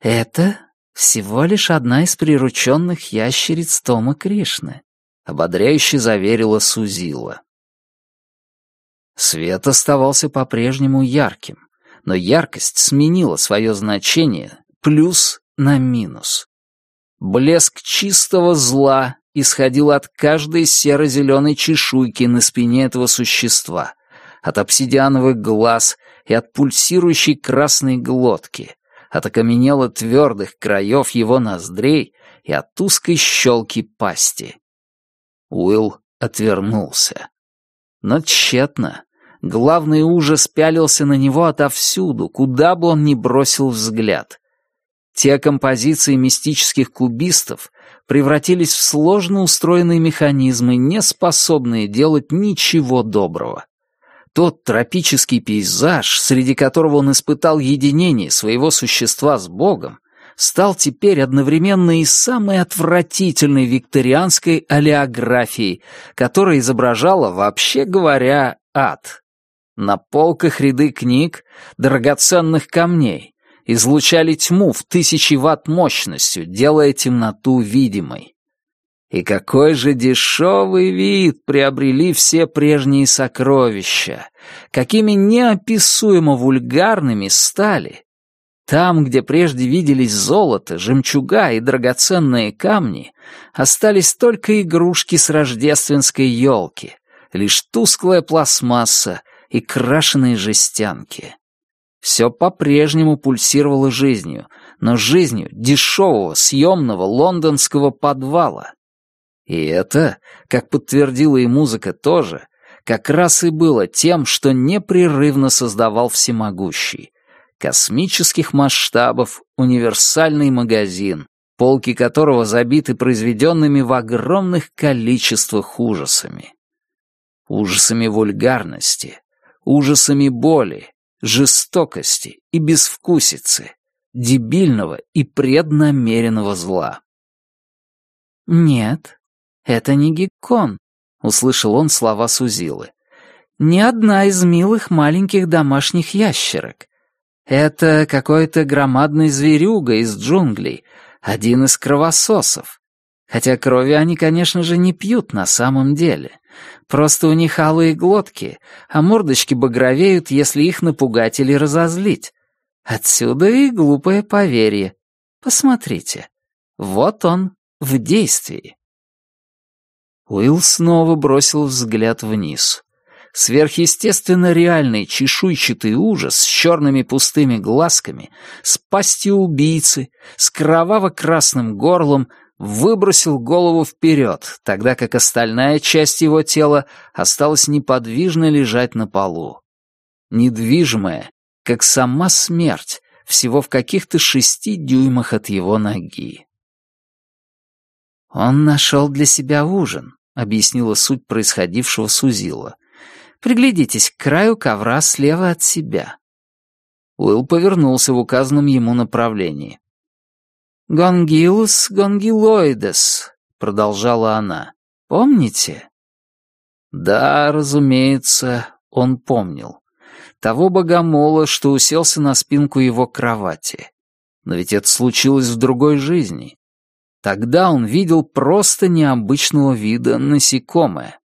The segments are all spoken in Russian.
Это всего лишь одна из прирученных ящериц Тома Кришны, ободряюще заверила Сузила. Свет оставался по-прежнему ярким, но яркость сменила свое значение плюс на минус. Блеск чистого зла исходил от каждой серо-зеленой чешуйки на спине этого существа, от обсидиановых глаз и от пульсирующей красной глотки, от окаменело твердых краев его ноздрей и от узкой щелки пасти. Уилл отвернулся. Но тщетно. Главный ужас пялился на него отовсюду, куда бы он ни бросил взгляд. Те композиции мистических кубистов превратились в сложно устроенные механизмы, не способные делать ничего доброго. Тот тропический пейзаж, среди которого он испытал единение своего существа с Богом, стал теперь одновременно и самой отвратительной викторианской олеографией, которая изображала, вообще говоря, ад. На полках ряды книг, драгоценных камней, излучали тьму в тысячи ватт мощностью, делая темноту видимой. И какой же дешевый вид приобрели все прежние сокровища, какими неописуемо вульгарными стали. Там, где прежде виделись золото, жемчуга и драгоценные камни, остались только игрушки с рождественской елки, лишь тусклая пластмасса и крашеные жестянки. Все по-прежнему пульсировало жизнью, но жизнью дешевого съемного лондонского подвала. И это, как подтвердила и музыка тоже, как раз и было тем, что непрерывно создавал всемогущий. Космических масштабов универсальный магазин, полки которого забиты произведенными в огромных количествах ужасами. Ужасами вульгарности, ужасами боли, жестокости и безвкусицы, дебильного и преднамеренного зла. «Нет, это не Геккон», — услышал он слова Сузилы. «Не одна из милых маленьких домашних ящерок. Это какой-то громадный зверюга из джунглей, один из кровососов. Хотя крови они, конечно же, не пьют на самом деле. Просто у них алые глотки, а мордочки багровеют, если их напугать или разозлить. Отсюда и глупое поверье. Посмотрите. Вот он в действии. Уилл снова бросил взгляд вниз. Сверхъестественно реальный чешуйчатый ужас с черными пустыми глазками, с пастью убийцы, с кроваво-красным горлом выбросил голову вперед, тогда как остальная часть его тела осталась неподвижно лежать на полу. Недвижимая, как сама смерть, всего в каких-то шести дюймах от его ноги. «Он нашел для себя ужин», — объяснила суть происходившего Сузила. «Приглядитесь к краю ковра слева от себя». Уилл повернулся в указанном ему направлении. «Гонгилус гонгилоидес», — продолжала она. «Помните?» Да, разумеется, он помнил. Того богомола, что уселся на спинку его кровати. Но ведь это случилось в другой жизни. Тогда он видел просто необычного вида насекомое.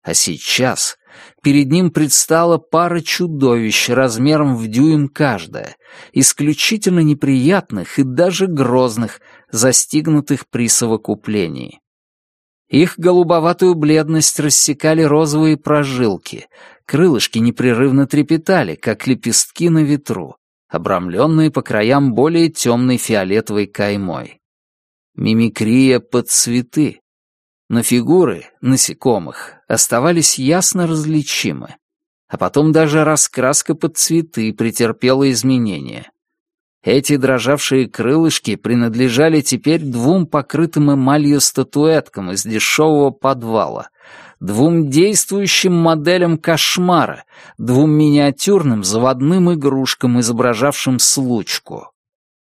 А сейчас перед ним предстала пара чудовищ размером в дюйм каждая, исключительно неприятных и даже грозных, застигнутых при совокуплении. Их голубоватую бледность рассекали розовые прожилки, крылышки непрерывно трепетали, как лепестки на ветру, обрамленные по краям более темной фиолетовой каймой. Мимикрия под цветы, но фигуры насекомых оставались ясно различимы. А потом даже раскраска под цветы претерпела изменения. Эти дрожавшие крылышки принадлежали теперь двум покрытым эмалью статуэткам из дешевого подвала, двум действующим моделям кошмара, двум миниатюрным заводным игрушкам, изображавшим случку.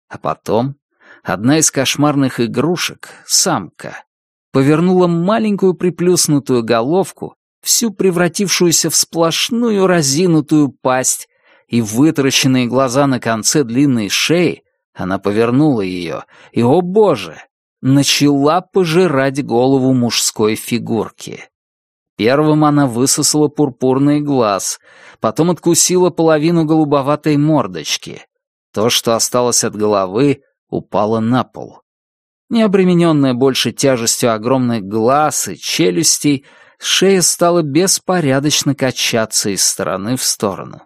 А потом одна из кошмарных игрушек, самка, повернула маленькую приплюснутую головку, всю превратившуюся в сплошную разинутую пасть, и вытаращенные глаза на конце длинной шеи Она повернула ее, и, о боже, начала пожирать голову мужской фигурки. Первым она высосала пурпурный глаз, потом откусила половину голубоватой мордочки. То, что осталось от головы, упало на пол. Не обремененная больше тяжестью огромных глаз и челюстей, шея стала беспорядочно качаться из стороны в сторону.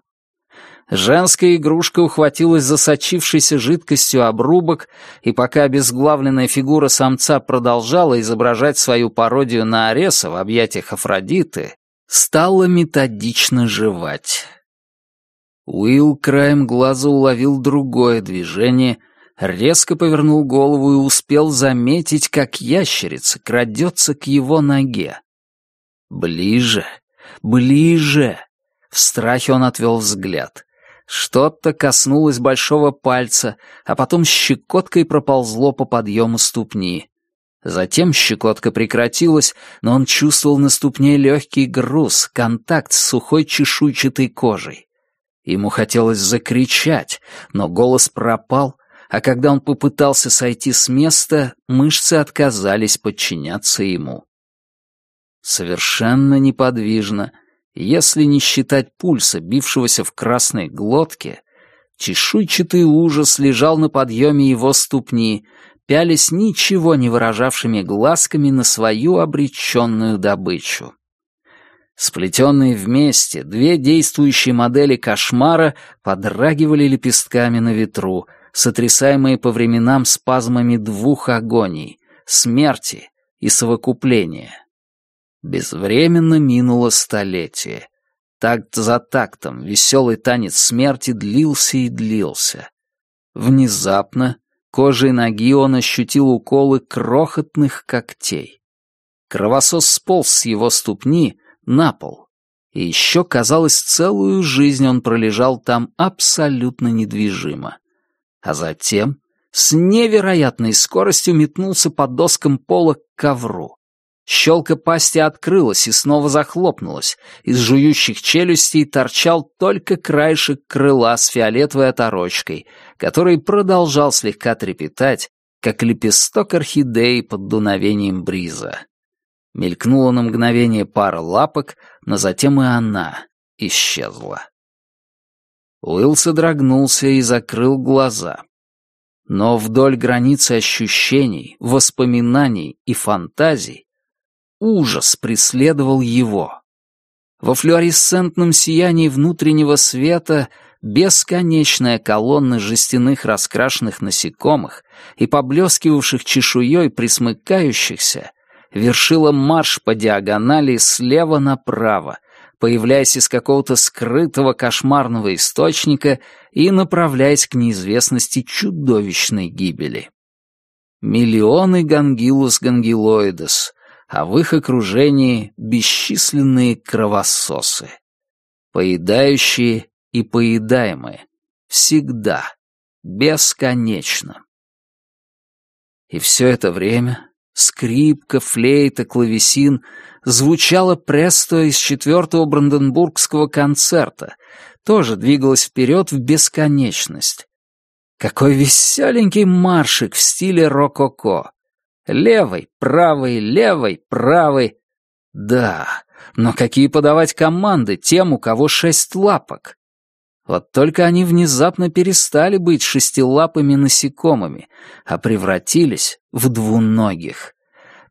Женская игрушка ухватилась за сочившейся жидкостью обрубок, и пока обезглавленная фигура самца продолжала изображать свою пародию на Ареса в объятиях Афродиты, стала методично жевать. Уилл краем глаза уловил другое движение, резко повернул голову и успел заметить, как ящерица крадется к его ноге. Ближе, ближе. В страхе он отвел взгляд. Что-то коснулось большого пальца, а потом щекоткой проползло по подъему ступни. Затем щекотка прекратилась, но он чувствовал на ступне легкий груз, контакт с сухой чешуйчатой кожей. Ему хотелось закричать, но голос пропал, а когда он попытался сойти с места, мышцы отказались подчиняться ему. Совершенно неподвижно — если не считать пульса, бившегося в красной глотке, чешуйчатый ужас лежал на подъеме его ступни, пялись ничего не выражавшими глазками на свою обреченную добычу. Сплетенные вместе, две действующие модели кошмара подрагивали лепестками на ветру, сотрясаемые по временам спазмами двух агоний — смерти и совокупления. Безвременно минуло столетие. Такт за тактом веселый танец смерти длился и длился. Внезапно кожей ноги он ощутил уколы крохотных когтей. Кровосос сполз с его ступни на пол. И еще, казалось, целую жизнь он пролежал там абсолютно недвижимо. А затем с невероятной скоростью метнулся по доскам пола к ковру. Щелка пасти открылась и снова захлопнулась. Из жующих челюстей торчал только краешек крыла с фиолетовой оторочкой, который продолжал слегка трепетать, как лепесток орхидеи под дуновением бриза. Мелькнула на мгновение пара лапок, но затем и она исчезла. Уилл содрогнулся и закрыл глаза. Но вдоль границы ощущений, воспоминаний и фантазий Ужас преследовал его. Во флуоресцентном сиянии внутреннего света бесконечная колонна жестяных раскрашенных насекомых и поблескивавших чешуей присмыкающихся вершила марш по диагонали слева направо, появляясь из какого-то скрытого кошмарного источника и направляясь к неизвестности чудовищной гибели. Миллионы гангилус гангилоидес, а в их окружении бесчисленные кровососы. Поедающие и поедаемые. Всегда. Бесконечно. И все это время скрипка, флейта, клавесин звучала престо из четвертого бранденбургского концерта, тоже двигалась вперед в бесконечность. Какой веселенький маршик в стиле рококо. Левой, правой, левой, правой. Да, но какие подавать команды тем, у кого шесть лапок? Вот только они внезапно перестали быть шестилапыми насекомыми, а превратились в двуногих.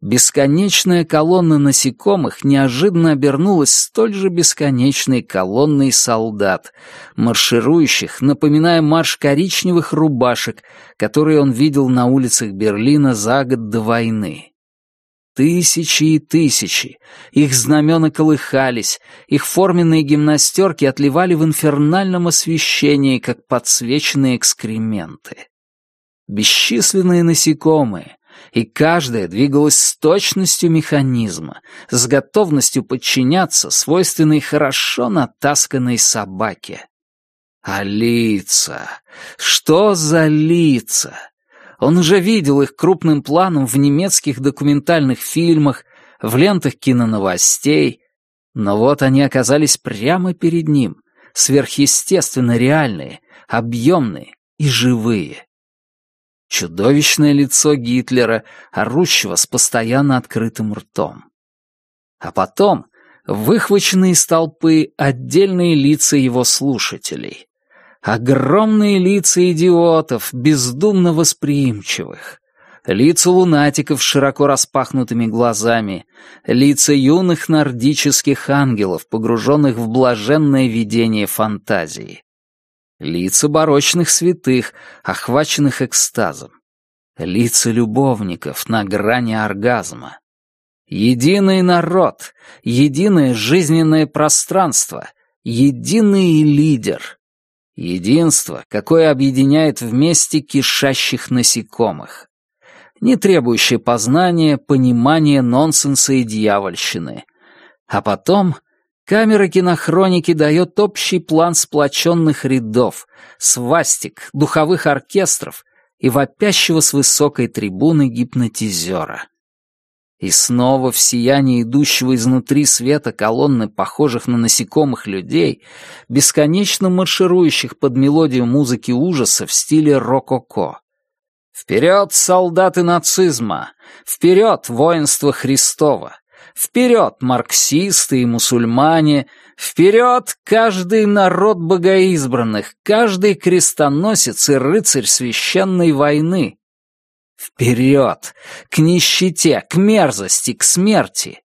Бесконечная колонна насекомых неожиданно обернулась столь же бесконечной колонной солдат, марширующих, напоминая марш коричневых рубашек, которые он видел на улицах Берлина за год до войны. Тысячи и тысячи. Их знамена колыхались, их форменные гимнастерки отливали в инфернальном освещении, как подсвеченные экскременты. Бесчисленные насекомые, и каждая двигалась с точностью механизма, с готовностью подчиняться свойственной хорошо натасканной собаке. А лица? Что за лица? Он уже видел их крупным планом в немецких документальных фильмах, в лентах киноновостей, но вот они оказались прямо перед ним, сверхъестественно реальные, объемные и живые. Чудовищное лицо Гитлера, орущего с постоянно открытым ртом. А потом выхваченные из толпы отдельные лица его слушателей. Огромные лица идиотов, бездумно восприимчивых. Лица лунатиков с широко распахнутыми глазами, лица юных нордических ангелов, погруженных в блаженное видение фантазии. Лица барочных святых, охваченных экстазом. Лица любовников на грани оргазма. Единый народ, единое жизненное пространство, единый лидер. Единство, какое объединяет вместе кишащих насекомых. Не требующее познания, понимания, нонсенса и дьявольщины. А потом камера кинохроники дает общий план сплоченных рядов, свастик, духовых оркестров и вопящего с высокой трибуны гипнотизера. И снова в сиянии идущего изнутри света колонны, похожих на насекомых людей, бесконечно марширующих под мелодию музыки ужаса в стиле рококо. Вперед, солдаты нацизма! Вперед, воинство Христова! Вперед, марксисты и мусульмане! Вперед, каждый народ богоизбранных, каждый крестоносец и рыцарь священной войны! Вперед! К нищете, к мерзости, к смерти!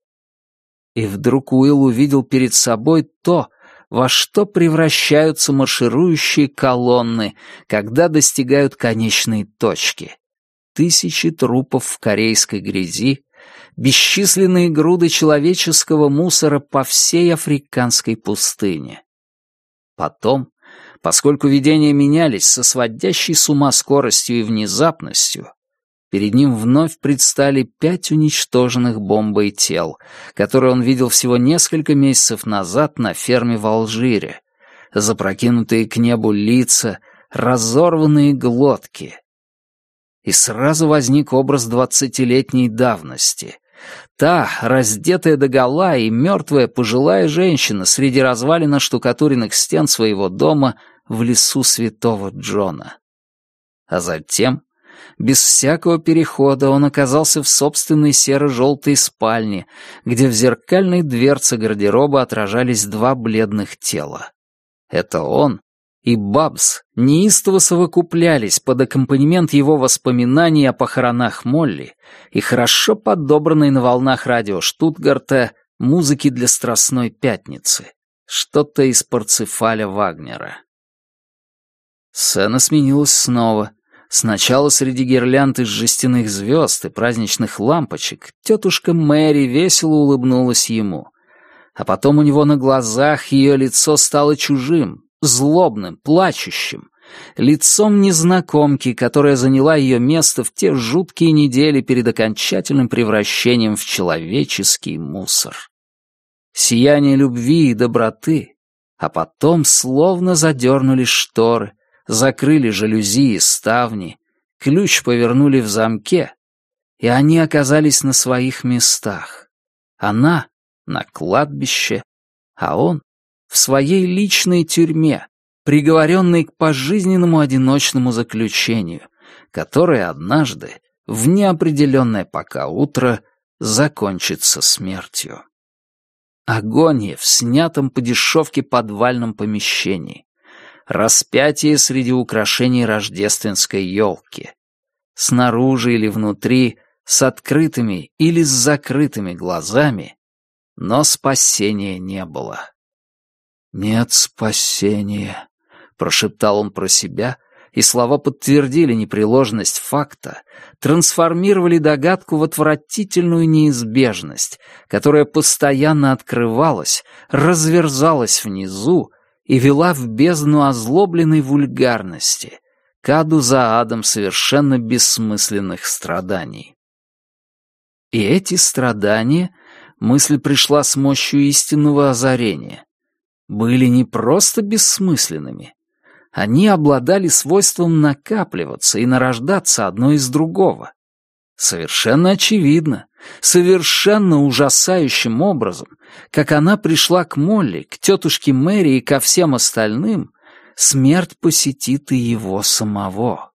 И вдруг Уилл увидел перед собой то, во что превращаются марширующие колонны, когда достигают конечной точки. Тысячи трупов в корейской грязи, бесчисленные груды человеческого мусора по всей африканской пустыне. Потом, поскольку видения менялись со сводящей с ума скоростью и внезапностью, Перед ним вновь предстали пять уничтоженных бомбой тел, которые он видел всего несколько месяцев назад на ферме в Алжире. Запрокинутые к небу лица, разорванные глотки. И сразу возник образ двадцатилетней давности. Та, раздетая догола и мертвая пожилая женщина среди развалин штукатуренных стен своего дома в лесу святого Джона. А затем без всякого перехода он оказался в собственной серо-желтой спальне, где в зеркальной дверце гардероба отражались два бледных тела. Это он и Бабс неистово совокуплялись под аккомпанемент его воспоминаний о похоронах Молли и хорошо подобранной на волнах радио Штутгарта музыки для Страстной Пятницы, что-то из Парцефаля Вагнера. Сцена сменилась снова — Сначала среди гирлянд из жестяных звезд и праздничных лампочек тетушка Мэри весело улыбнулась ему. А потом у него на глазах ее лицо стало чужим, злобным, плачущим, лицом незнакомки, которая заняла ее место в те жуткие недели перед окончательным превращением в человеческий мусор. Сияние любви и доброты, а потом словно задернули шторы, закрыли жалюзи и ставни, ключ повернули в замке, и они оказались на своих местах. Она на кладбище, а он в своей личной тюрьме, приговоренный к пожизненному одиночному заключению, которое однажды, в неопределенное пока утро, закончится смертью. Агония в снятом по дешевке подвальном помещении распятие среди украшений рождественской елки. Снаружи или внутри, с открытыми или с закрытыми глазами, но спасения не было. «Нет спасения», — прошептал он про себя, и слова подтвердили непреложность факта, трансформировали догадку в отвратительную неизбежность, которая постоянно открывалась, разверзалась внизу, и вела в бездну озлобленной вульгарности, к аду за адом совершенно бессмысленных страданий. И эти страдания, мысль пришла с мощью истинного озарения, были не просто бессмысленными, они обладали свойством накапливаться и нарождаться одно из другого. Совершенно очевидно, совершенно ужасающим образом, как она пришла к Молли, к тетушке Мэри и ко всем остальным, смерть посетит и его самого.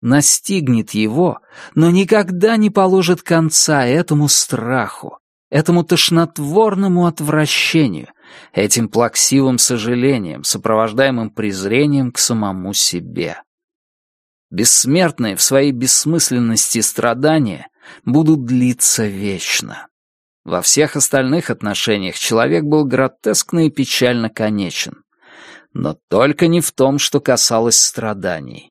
настигнет его, но никогда не положит конца этому страху, этому тошнотворному отвращению, этим плаксивым сожалением, сопровождаемым презрением к самому себе. Бессмертные в своей бессмысленности страдания будут длиться вечно. Во всех остальных отношениях человек был гротескно и печально конечен. Но только не в том, что касалось страданий.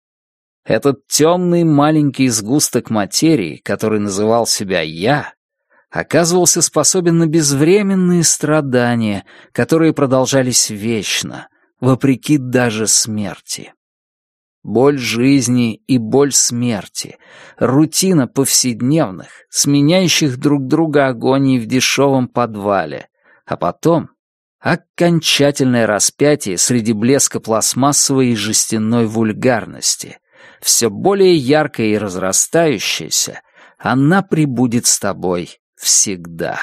Этот темный маленький сгусток материи, который называл себя «я», оказывался способен на безвременные страдания, которые продолжались вечно, вопреки даже смерти. Боль жизни и боль смерти, рутина повседневных, сменяющих друг друга агоний в дешевом подвале, а потом окончательное распятие среди блеска пластмассовой и жестяной вульгарности, все более яркое и разрастающееся, она прибудет с тобой всегда.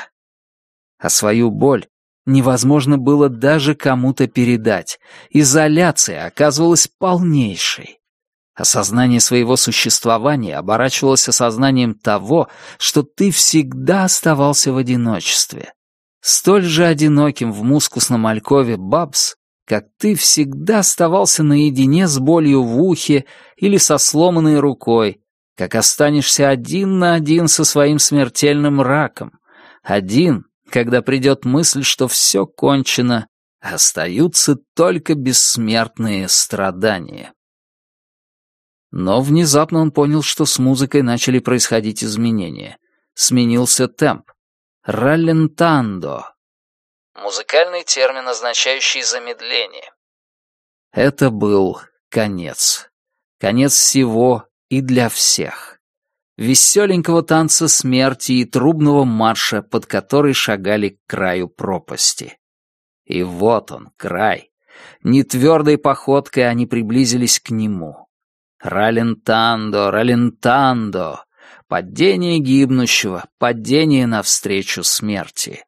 А свою боль невозможно было даже кому-то передать. Изоляция оказывалась полнейшей. Осознание своего существования оборачивалось осознанием того, что ты всегда оставался в одиночестве. Столь же одиноким в мускусном алькове Бабс, как ты всегда оставался наедине с болью в ухе или со сломанной рукой, как останешься один на один со своим смертельным раком, один, когда придет мысль, что все кончено, остаются только бессмертные страдания. Но внезапно он понял, что с музыкой начали происходить изменения. Сменился темп. Раллентандо Музыкальный термин, означающий замедление. Это был конец. Конец всего и для всех. Веселенького танца смерти и трубного марша, под который шагали к краю пропасти. И вот он, край. Нетвердой походкой они приблизились к нему. Ралентандо, ралентандо. Падение гибнущего, падение навстречу смерти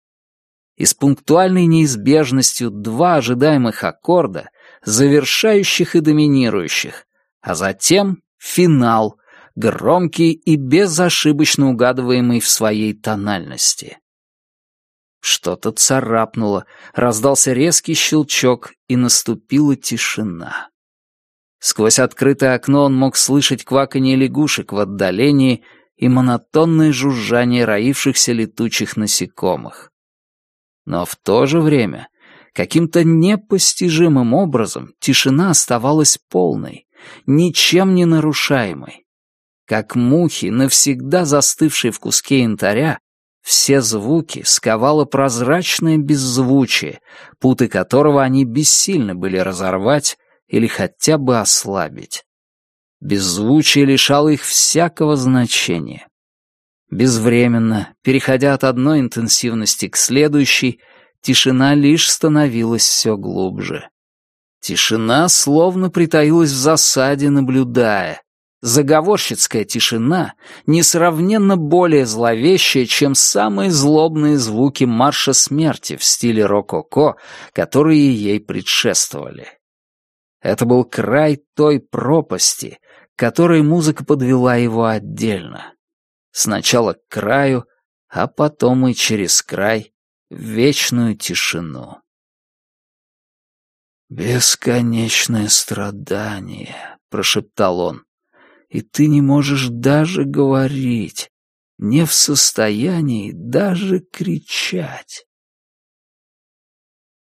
и с пунктуальной неизбежностью два ожидаемых аккорда, завершающих и доминирующих, а затем финал, громкий и безошибочно угадываемый в своей тональности. Что-то царапнуло, раздался резкий щелчок, и наступила тишина. Сквозь открытое окно он мог слышать кваканье лягушек в отдалении и монотонное жужжание роившихся летучих насекомых. Но в то же время каким-то непостижимым образом тишина оставалась полной, ничем не нарушаемой. Как мухи, навсегда застывшие в куске янтаря, все звуки сковало прозрачное беззвучие, путы которого они бессильно были разорвать или хотя бы ослабить. Беззвучие лишало их всякого значения. Безвременно, переходя от одной интенсивности к следующей, тишина лишь становилась все глубже. Тишина словно притаилась в засаде, наблюдая. Заговорщицкая тишина несравненно более зловещая, чем самые злобные звуки марша смерти в стиле рококо, которые ей предшествовали. Это был край той пропасти, которой музыка подвела его отдельно. Сначала к краю, а потом и через край в вечную тишину. «Бесконечное страдание», — прошептал он, — «и ты не можешь даже говорить, не в состоянии даже кричать».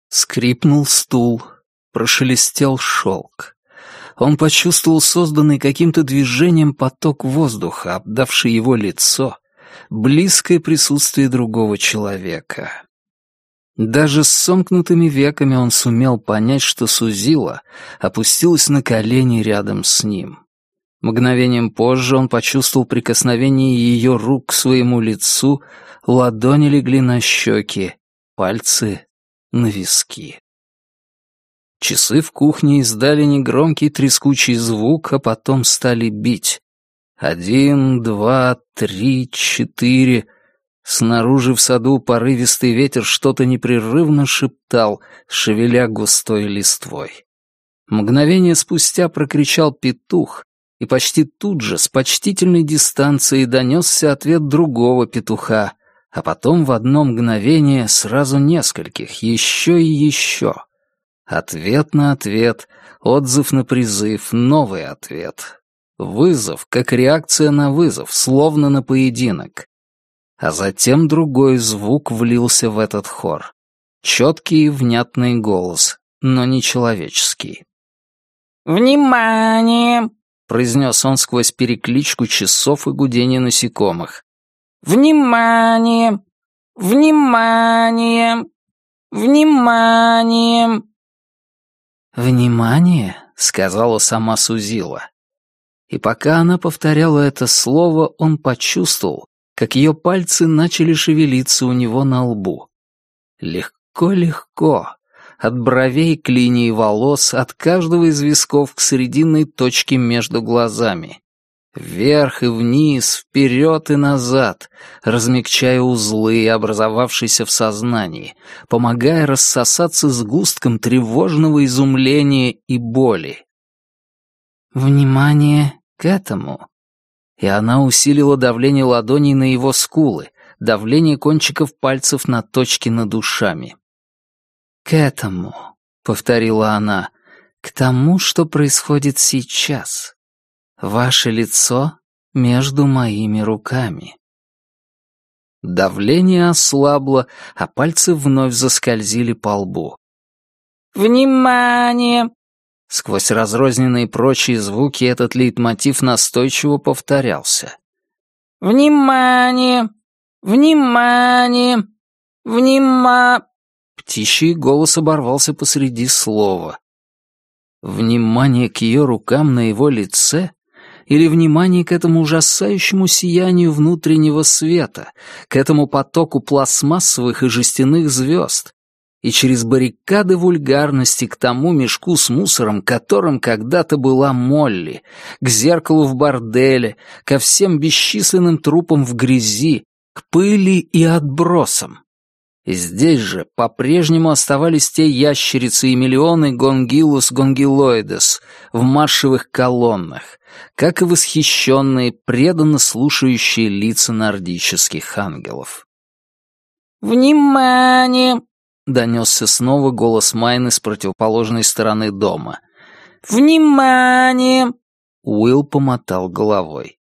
Скрипнул стул, прошелестел шелк он почувствовал созданный каким-то движением поток воздуха, обдавший его лицо, близкое присутствие другого человека. Даже с сомкнутыми веками он сумел понять, что Сузила опустилась на колени рядом с ним. Мгновением позже он почувствовал прикосновение ее рук к своему лицу, ладони легли на щеки, пальцы — на виски. Часы в кухне издали негромкий трескучий звук, а потом стали бить. Один, два, три, четыре. Снаружи в саду порывистый ветер что-то непрерывно шептал, шевеля густой листвой. Мгновение спустя прокричал петух, и почти тут же с почтительной дистанции донесся ответ другого петуха, а потом в одно мгновение сразу нескольких, еще и еще. Ответ на ответ, отзыв на призыв, новый ответ. Вызов, как реакция на вызов, словно на поединок. А затем другой звук влился в этот хор. Четкий и внятный голос, но не человеческий. «Внимание!» — произнес он сквозь перекличку часов и гудение насекомых. «Внимание! Внимание! Внимание!» «Внимание!» — сказала сама Сузила. И пока она повторяла это слово, он почувствовал, как ее пальцы начали шевелиться у него на лбу. Легко-легко, от бровей к линии волос, от каждого из висков к срединной точке между глазами. Вверх и вниз, вперед и назад, размягчая узлы, образовавшиеся в сознании, помогая рассосаться сгустком тревожного изумления и боли. Внимание к этому. И она усилила давление ладоней на его скулы, давление кончиков пальцев на точки над ушами. «К этому», — повторила она, — «к тому, что происходит сейчас. Ваше лицо между моими руками». Давление ослабло, а пальцы вновь заскользили по лбу. «Внимание!» Сквозь разрозненные прочие звуки этот лейтмотив настойчиво повторялся. «Внимание! Внимание! Внима...» Птичий голос оборвался посреди слова. Внимание к ее рукам на его лице или внимание к этому ужасающему сиянию внутреннего света, к этому потоку пластмассовых и жестяных звезд, и через баррикады вульгарности к тому мешку с мусором, которым когда-то была Молли, к зеркалу в борделе, ко всем бесчисленным трупам в грязи, к пыли и отбросам. И здесь же по-прежнему оставались те ящерицы и миллионы гонгилус гонгилоидес в маршевых колоннах, как и восхищенные, преданно слушающие лица нордических ангелов. «Внимание!» — донесся снова голос Майны с противоположной стороны дома. «Внимание!» Уилл помотал головой.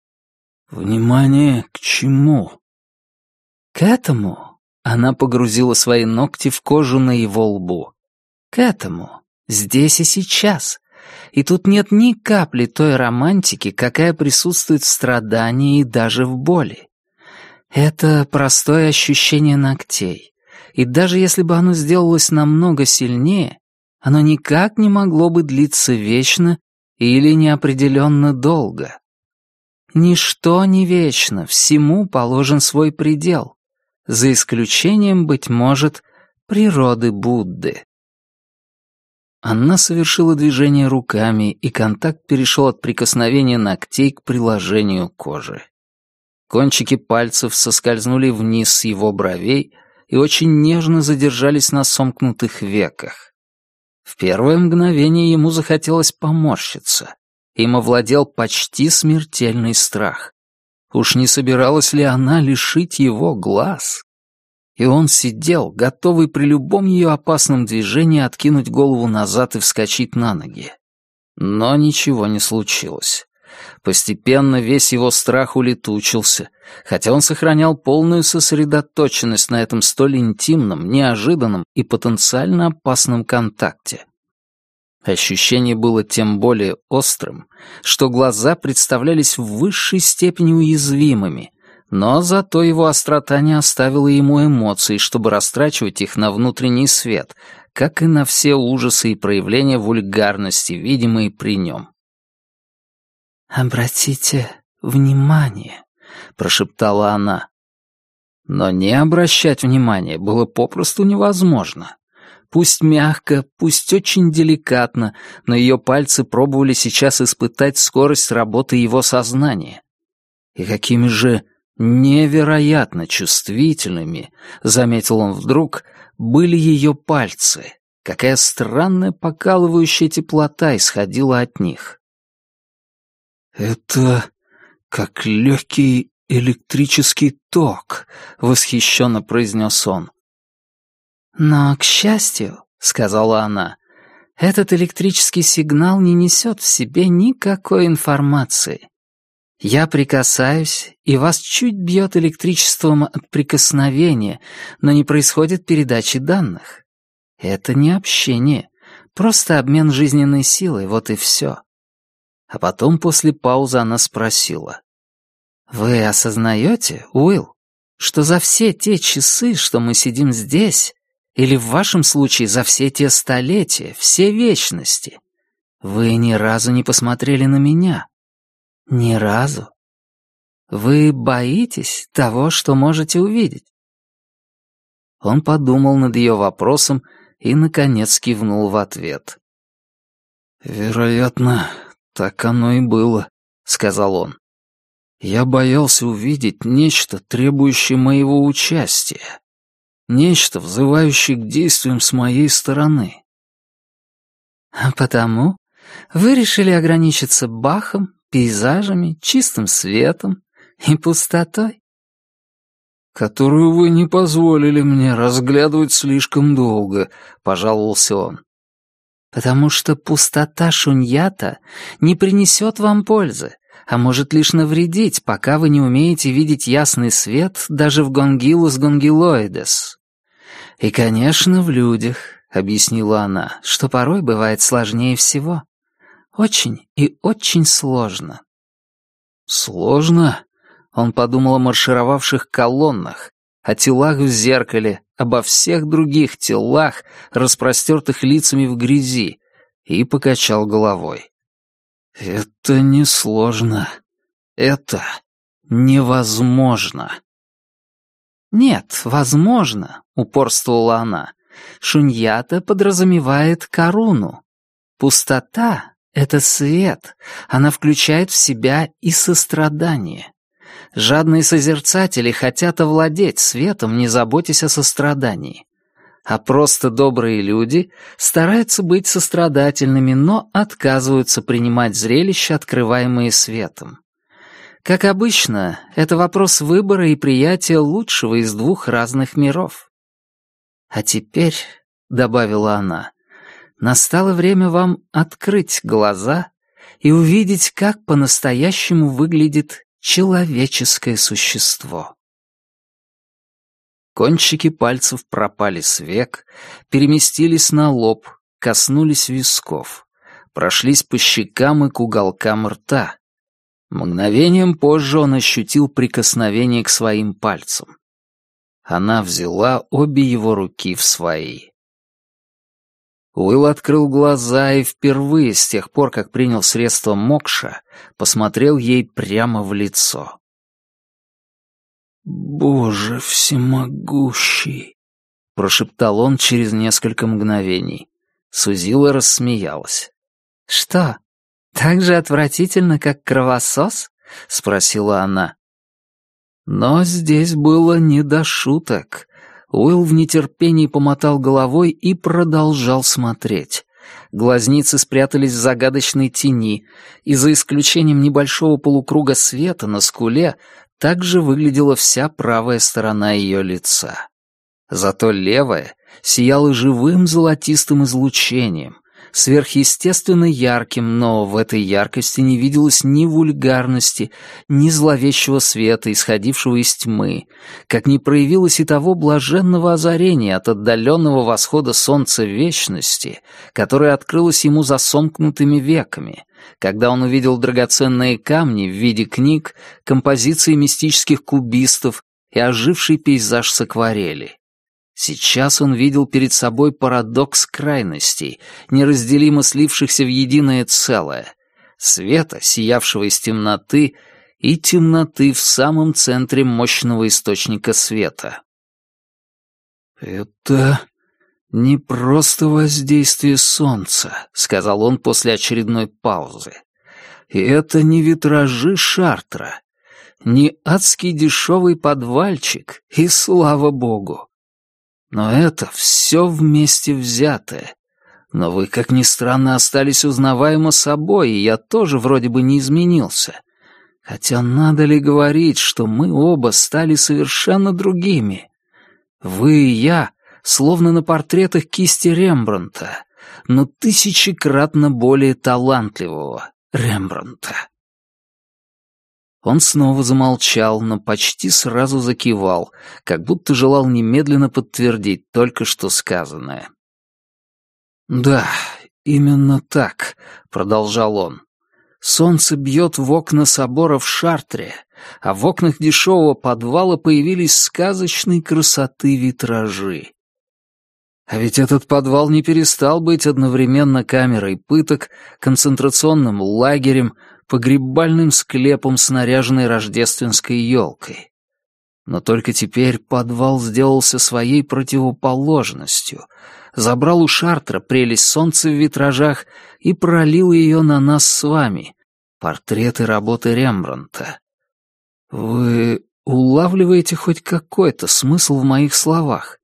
«Внимание к чему?» «К этому!» — она погрузила свои ногти в кожу на его лбу. «К этому! Здесь и сейчас!» И тут нет ни капли той романтики, какая присутствует в страдании и даже в боли. Это простое ощущение ногтей и даже если бы оно сделалось намного сильнее, оно никак не могло бы длиться вечно или неопределенно долго. Ничто не вечно, всему положен свой предел, за исключением, быть может, природы Будды. Она совершила движение руками, и контакт перешел от прикосновения ногтей к приложению кожи. Кончики пальцев соскользнули вниз с его бровей, и очень нежно задержались на сомкнутых веках. В первое мгновение ему захотелось поморщиться. Им овладел почти смертельный страх. Уж не собиралась ли она лишить его глаз? И он сидел, готовый при любом ее опасном движении откинуть голову назад и вскочить на ноги. Но ничего не случилось. Постепенно весь его страх улетучился, хотя он сохранял полную сосредоточенность на этом столь интимном, неожиданном и потенциально опасном контакте. Ощущение было тем более острым, что глаза представлялись в высшей степени уязвимыми, но зато его острота не оставила ему эмоций, чтобы растрачивать их на внутренний свет, как и на все ужасы и проявления вульгарности, видимые при нем. «Обратите внимание», — прошептала она. Но не обращать внимания было попросту невозможно. Пусть мягко, пусть очень деликатно, но ее пальцы пробовали сейчас испытать скорость работы его сознания. И какими же невероятно чувствительными, заметил он вдруг, были ее пальцы. Какая странная покалывающая теплота исходила от них. «Это как легкий электрический ток», — восхищенно произнес он. «Но, к счастью», — сказала она, — «этот электрический сигнал не несет в себе никакой информации. Я прикасаюсь, и вас чуть бьет электричеством от прикосновения, но не происходит передачи данных. Это не общение, просто обмен жизненной силой, вот и все. А потом после паузы она спросила. «Вы осознаете, Уилл, что за все те часы, что мы сидим здесь, или в вашем случае за все те столетия, все вечности, вы ни разу не посмотрели на меня?» Ни разу. Вы боитесь того, что можете увидеть? Он подумал над ее вопросом и, наконец, кивнул в ответ. «Вероятно, так оно и было», — сказал он. «Я боялся увидеть нечто, требующее моего участия, нечто, взывающее к действиям с моей стороны». «А потому вы решили ограничиться Бахом пейзажами, чистым светом и пустотой. «Которую вы не позволили мне разглядывать слишком долго», — пожаловался он. «Потому что пустота шуньята не принесет вам пользы, а может лишь навредить, пока вы не умеете видеть ясный свет даже в гонгилус гонгилоидес. И, конечно, в людях», — объяснила она, — «что порой бывает сложнее всего. Очень и очень сложно. Сложно? Он подумал о маршировавших колоннах, о телах в зеркале, обо всех других телах, распростертых лицами в грязи, и покачал головой. Это не сложно. Это невозможно. Нет, возможно, упорствовала она. Шуньята подразумевает коруну. Пустота это свет. Она включает в себя и сострадание. Жадные созерцатели хотят овладеть светом, не заботясь о сострадании. А просто добрые люди стараются быть сострадательными, но отказываются принимать зрелища, открываемые светом. Как обычно, это вопрос выбора и приятия лучшего из двух разных миров. «А теперь», — добавила она, Настало время вам открыть глаза и увидеть, как по-настоящему выглядит человеческое существо. Кончики пальцев пропали с век, переместились на лоб, коснулись висков, прошлись по щекам и к уголкам рта. Мгновением позже он ощутил прикосновение к своим пальцам. Она взяла обе его руки в свои. Уилл открыл глаза и впервые с тех пор, как принял средство Мокша, посмотрел ей прямо в лицо. «Боже всемогущий!» — прошептал он через несколько мгновений. Сузила рассмеялась. «Что, так же отвратительно, как кровосос?» — спросила она. Но здесь было не до шуток. Уилл в нетерпении помотал головой и продолжал смотреть. Глазницы спрятались в загадочной тени, и за исключением небольшого полукруга света на скуле также выглядела вся правая сторона ее лица. Зато левая сияла живым золотистым излучением, сверхъестественно ярким, но в этой яркости не виделось ни вульгарности, ни зловещего света, исходившего из тьмы, как не проявилось и того блаженного озарения от отдаленного восхода солнца вечности, которое открылось ему за сомкнутыми веками, когда он увидел драгоценные камни в виде книг, композиции мистических кубистов и оживший пейзаж с акварели. Сейчас он видел перед собой парадокс крайностей, неразделимо слившихся в единое целое. Света, сиявшего из темноты, и темноты в самом центре мощного источника света. «Это не просто воздействие солнца», — сказал он после очередной паузы. «И это не витражи Шартра, не адский дешевый подвальчик, и слава богу. Но это все вместе взятое. Но вы, как ни странно, остались узнаваемо собой, и я тоже вроде бы не изменился. Хотя надо ли говорить, что мы оба стали совершенно другими? Вы и я, словно на портретах кисти Рембрандта, но тысячекратно более талантливого Рембрандта. Он снова замолчал, но почти сразу закивал, как будто желал немедленно подтвердить только что сказанное. «Да, именно так», — продолжал он. «Солнце бьет в окна собора в Шартре, а в окнах дешевого подвала появились сказочной красоты витражи. А ведь этот подвал не перестал быть одновременно камерой пыток, концентрационным лагерем, погребальным склепом с наряженной рождественской елкой. Но только теперь подвал сделался своей противоположностью, забрал у Шартра прелесть солнца в витражах и пролил ее на нас с вами, портреты работы Рембрандта. Вы улавливаете хоть какой-то смысл в моих словах?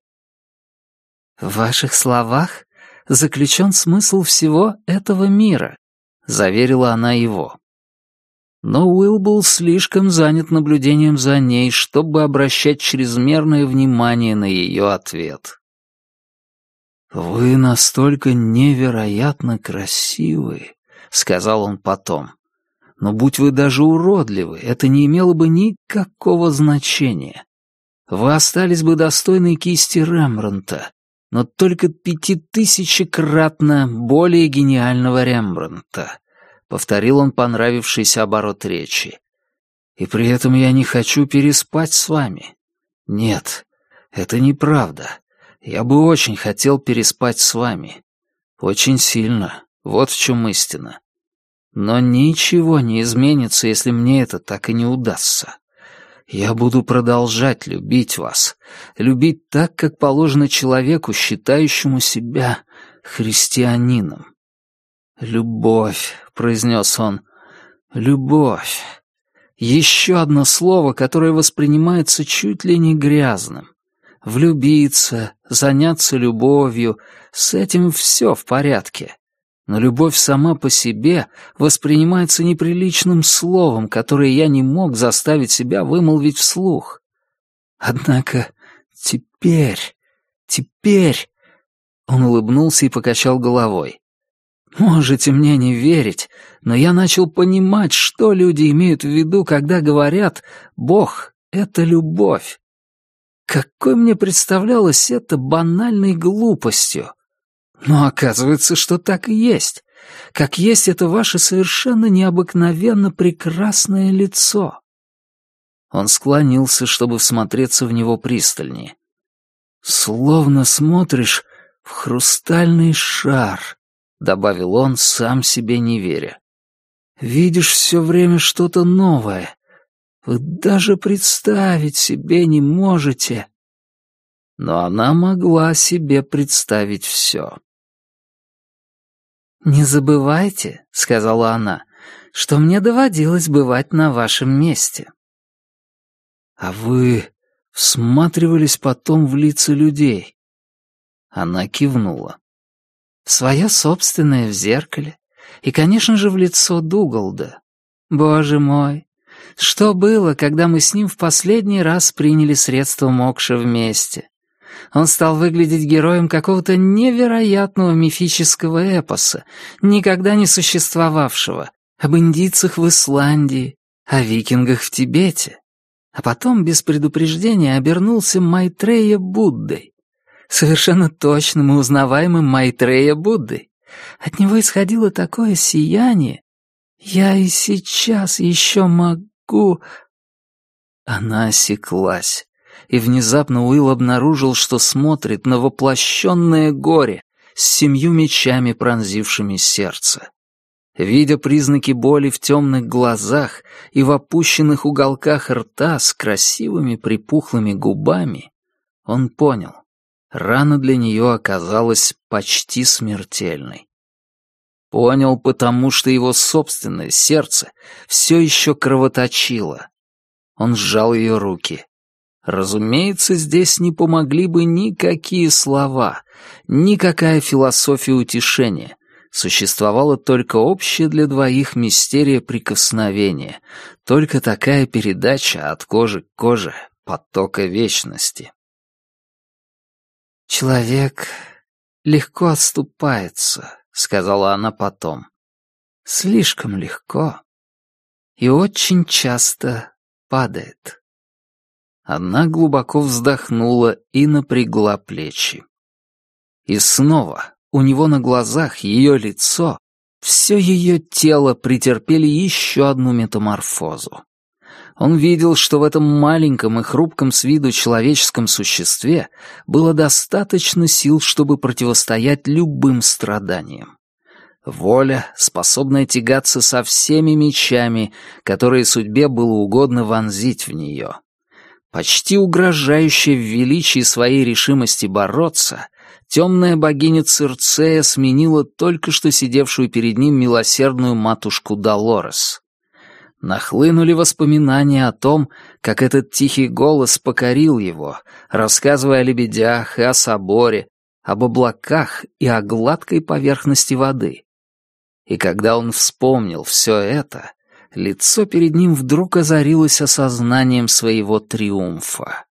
В ваших словах заключен смысл всего этого мира, заверила она его. Но Уилл был слишком занят наблюдением за ней, чтобы обращать чрезмерное внимание на ее ответ. «Вы настолько невероятно красивы», — сказал он потом. «Но будь вы даже уродливы, это не имело бы никакого значения. Вы остались бы достойной кисти Рембранта, но только пятитысячекратно более гениального Рембранта», — повторил он понравившийся оборот речи. «И при этом я не хочу переспать с вами. Нет, это неправда. Я бы очень хотел переспать с вами. Очень сильно. Вот в чем истина. Но ничего не изменится, если мне это так и не удастся. Я буду продолжать любить вас, любить так, как положено человеку, считающему себя христианином. «Любовь», — произнес он, — «любовь». Еще одно слово, которое воспринимается чуть ли не грязным. Влюбиться, заняться любовью — с этим все в порядке. Но любовь сама по себе воспринимается неприличным словом, которое я не мог заставить себя вымолвить вслух. Однако теперь, теперь... Он улыбнулся и покачал головой. Можете мне не верить, но я начал понимать, что люди имеют в виду, когда говорят «Бог — это любовь». Какой мне представлялось это банальной глупостью. Но оказывается, что так и есть. Как есть это ваше совершенно необыкновенно прекрасное лицо. Он склонился, чтобы всмотреться в него пристальнее. «Словно смотришь в хрустальный шар», — добавил он, сам себе не веря. «Видишь все время что-то новое. Вы даже представить себе не можете». Но она могла себе представить все. «Не забывайте», — сказала она, — «что мне доводилось бывать на вашем месте». «А вы всматривались потом в лица людей?» Она кивнула. «Свое собственное в зеркале. И, конечно же, в лицо Дугалда. Боже мой, что было, когда мы с ним в последний раз приняли средства Мокша вместе? он стал выглядеть героем какого-то невероятного мифического эпоса, никогда не существовавшего, об индийцах в Исландии, о викингах в Тибете. А потом без предупреждения обернулся Майтрея Буддой. Совершенно точным и узнаваемым Майтрея Буддой. От него исходило такое сияние. Я и сейчас еще могу... Она осеклась и внезапно Уилл обнаружил, что смотрит на воплощенное горе с семью мечами, пронзившими сердце. Видя признаки боли в темных глазах и в опущенных уголках рта с красивыми припухлыми губами, он понял, рана для нее оказалась почти смертельной. Понял, потому что его собственное сердце все еще кровоточило. Он сжал ее руки. Разумеется, здесь не помогли бы никакие слова, никакая философия утешения. Существовала только общая для двоих мистерия прикосновения, только такая передача от кожи к коже потока вечности. «Человек легко отступается», — сказала она потом. «Слишком легко и очень часто падает». Она глубоко вздохнула и напрягла плечи. И снова у него на глазах ее лицо, все ее тело претерпели еще одну метаморфозу. Он видел, что в этом маленьком и хрупком с виду человеческом существе было достаточно сил, чтобы противостоять любым страданиям. Воля, способная тягаться со всеми мечами, которые судьбе было угодно вонзить в нее почти угрожающая в величии своей решимости бороться, темная богиня Цирцея сменила только что сидевшую перед ним милосердную матушку Долорес. Нахлынули воспоминания о том, как этот тихий голос покорил его, рассказывая о лебедях и о соборе, об облаках и о гладкой поверхности воды. И когда он вспомнил все это, лицо перед ним вдруг озарилось осознанием своего триумфа.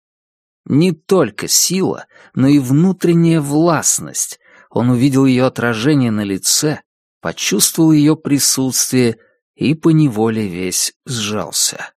Не только сила, но и внутренняя властность. Он увидел ее отражение на лице, почувствовал ее присутствие и поневоле весь сжался.